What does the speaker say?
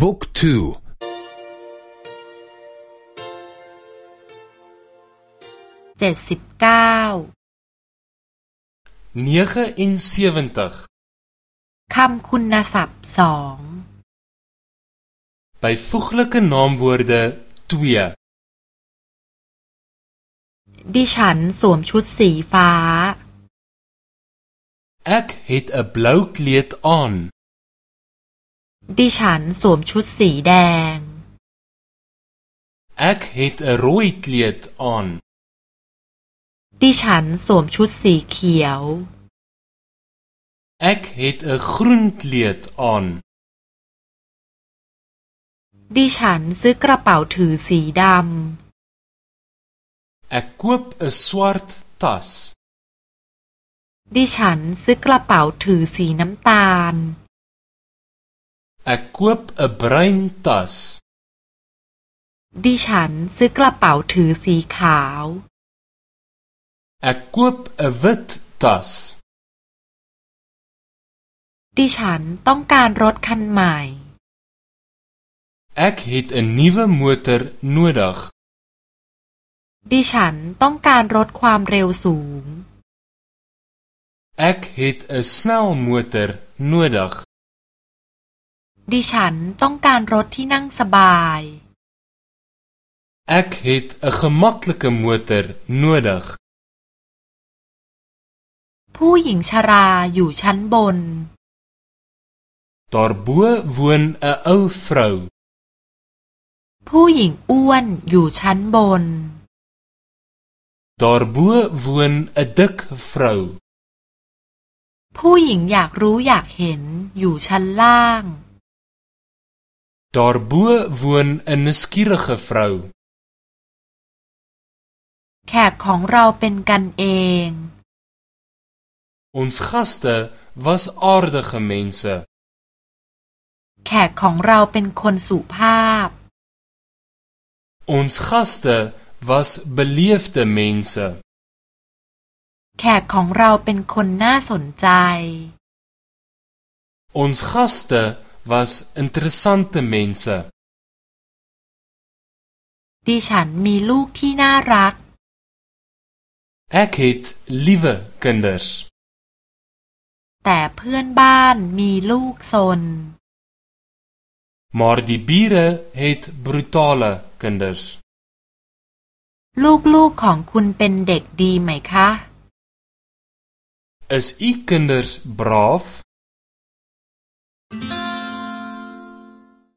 book twoเจ็ดสิบเก้า nege en sewentigคำคุณศัพท์สอง byvoeglike naamwoorde 2ดิฉันสวมชุดสีฟ้า Ek het 'n blou kleed aan ดิฉันสวมชุดสีแดง Ek het 'n rooi kleed aan ดิฉันสวมชุดสีเขียว Ek het 'n groen kleed aan ดิฉันซื้อกระเป๋าถือสีดำ Ek koop 'n swart tas ดิฉันซื้อกระเป๋าถือสีน้ำตาล Ek koop 'n bruin tas ดิฉันซื้อกระเป๋าถือสีขาว Ek koop 'n wit tas ดิฉันต้องการรถคันใหม่ Ek het 'n nuwe motor nodig ดิฉันต้องการรถความเร็วสูง Ek het 'n snelmotor nodig ดิฉันต้องการรถที่นั่งสบาย Ek het 'n gemaklike motor nodig ผู้หญิงชราอยู่ชั้นบน Daarbo woon 'n ou vrou ผู้หญิงอ้วนอยู่ชั้นบน Daarbo woon 'n dik vrou ผู้หญิงอยากรู้อยากเห็นอยู่ชั้นล่าง Daarbo woon 'n nuuskierige vrou แขกของเราเป็นกันเอง Ons gaste was aardige mense แขกของเราเป็นคนสุภาพ Ons gaste was beleefde mense แขกของเราเป็นคนน่าสนใจ Ons gaste was interessante mense ดิฉันมีลูกที่น่ารัก Ek het liewe kinders แต่เพื่อนบ้านมีลูกซน Maar die bure het brutale kinders ลูกๆของคุณเป็นเด็กดีไหมคะ Is u kinders braaf?